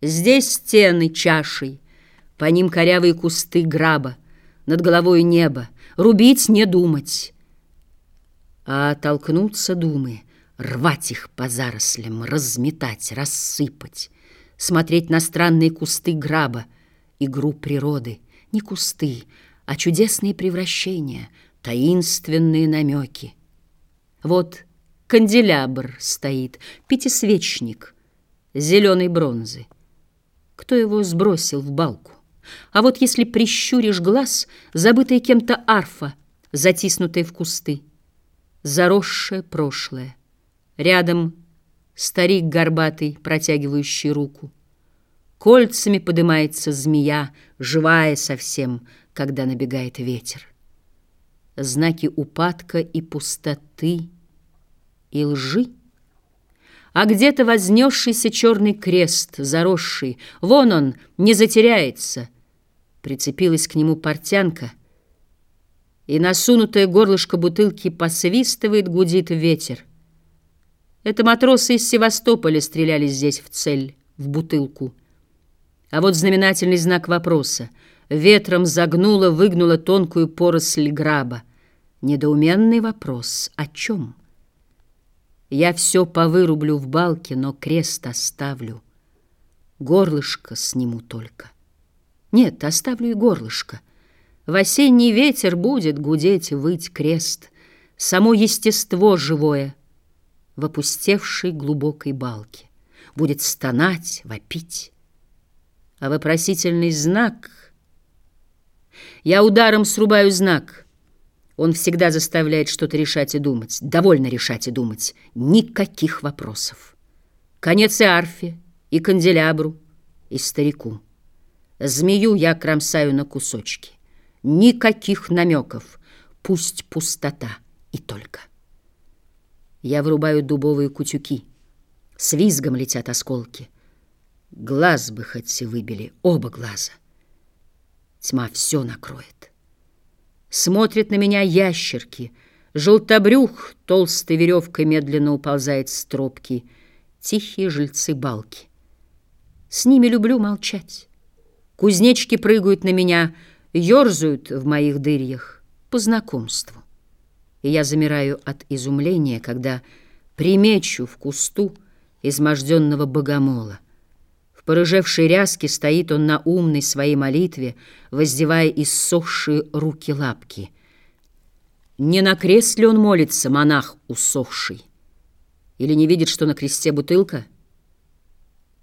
Здесь стены чашей, по ним корявые кусты граба, над головой небо, рубить не думать. А толкнуться думы, рвать их по зарослям, разметать, рассыпать, смотреть на странные кусты граба, игру природы, не кусты, а чудесные превращения, таинственные намеки. Вот канделябр стоит, пятисвечник, зеленой бронзы. Кто его сбросил в балку? А вот если прищуришь глаз, забытая кем-то арфа, затиснутая в кусты, заросшее прошлое. Рядом старик горбатый, протягивающий руку. Кольцами поднимается змея, живая совсем, когда набегает ветер. Знаки упадка и пустоты и лжи — а где-то вознесшийся черный крест, заросший. Вон он, не затеряется. Прицепилась к нему портянка, и насунутое горлышко бутылки посвистывает, гудит ветер. Это матросы из Севастополя стреляли здесь в цель, в бутылку. А вот знаменательный знак вопроса. Ветром загнула, выгнула тонкую поросль граба. Недоуменный вопрос. О чем? Я все повырублю в балке, но крест оставлю. Горлышко сниму только. Нет, оставлю и горлышко. В осенний ветер будет гудеть, выть крест. Само естество живое в опустевшей глубокой балке будет стонать, вопить. А вопросительный знак... Я ударом срубаю знак — он всегда заставляет что-то решать и думать. Довольно решать и думать. Никаких вопросов. Конец и арфе, и канделябру, и старику. Змею я кромсаю на кусочки. Никаких намеков. Пусть пустота и только. Я врубаю дубовые кутюки. С визгом летят осколки. Глаз бы хоть выбили, оба глаза. Тьма все накроет. Смотрят на меня ящерки. Желтобрюх толстой веревкой медленно уползает с тропки. Тихие жильцы балки. С ними люблю молчать. Кузнечки прыгают на меня, ерзают в моих дырьях по знакомству. И я замираю от изумления, когда примечу в кусту изможденного богомола. Порыжевшей ряске стоит он на умной своей молитве, воздевая иссохшие руки-лапки. Не на крест ли он молится, монах усохший? Или не видит, что на кресте бутылка?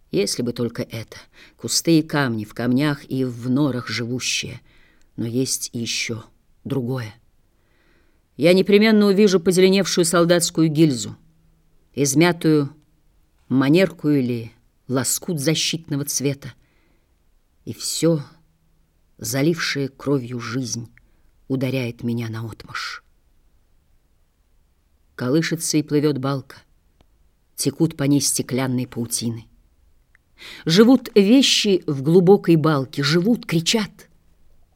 Если бы только это, кусты и камни, в камнях и в норах живущие. Но есть и еще другое. Я непременно увижу позеленевшую солдатскую гильзу, измятую манерку или лоскут защитного цвета. И все, залившее кровью жизнь, ударяет меня на отмашь. Колышется и плывет балка, текут по ней стеклянные паутины. Живут вещи в глубокой балке, живут, кричат.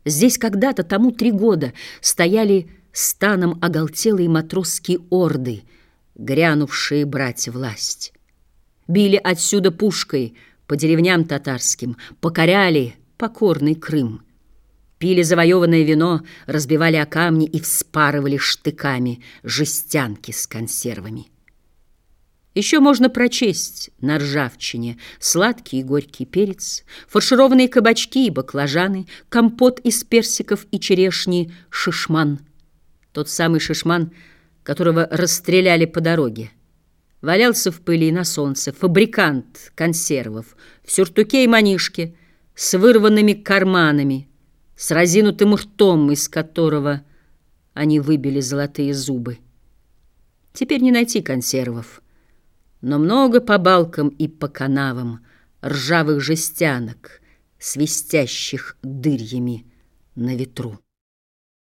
Здесь когда-то, тому три года, стояли станом оголтелые матросские орды, грянувшие брать власть били отсюда пушкой по деревням татарским, покоряли покорный Крым. Пили завоеванное вино, разбивали о камни и вспарывали штыками жестянки с консервами. Еще можно прочесть на ржавчине сладкий и горький перец, фаршированные кабачки и баклажаны, компот из персиков и черешни, шишман. Тот самый шишман, которого расстреляли по дороге. Валялся в пыли на солнце фабрикант консервов в сюртуке и манишке с вырванными карманами, с разинутым ртом, из которого они выбили золотые зубы. Теперь не найти консервов, но много по балкам и по канавам ржавых жестянок, свистящих дырьями на ветру.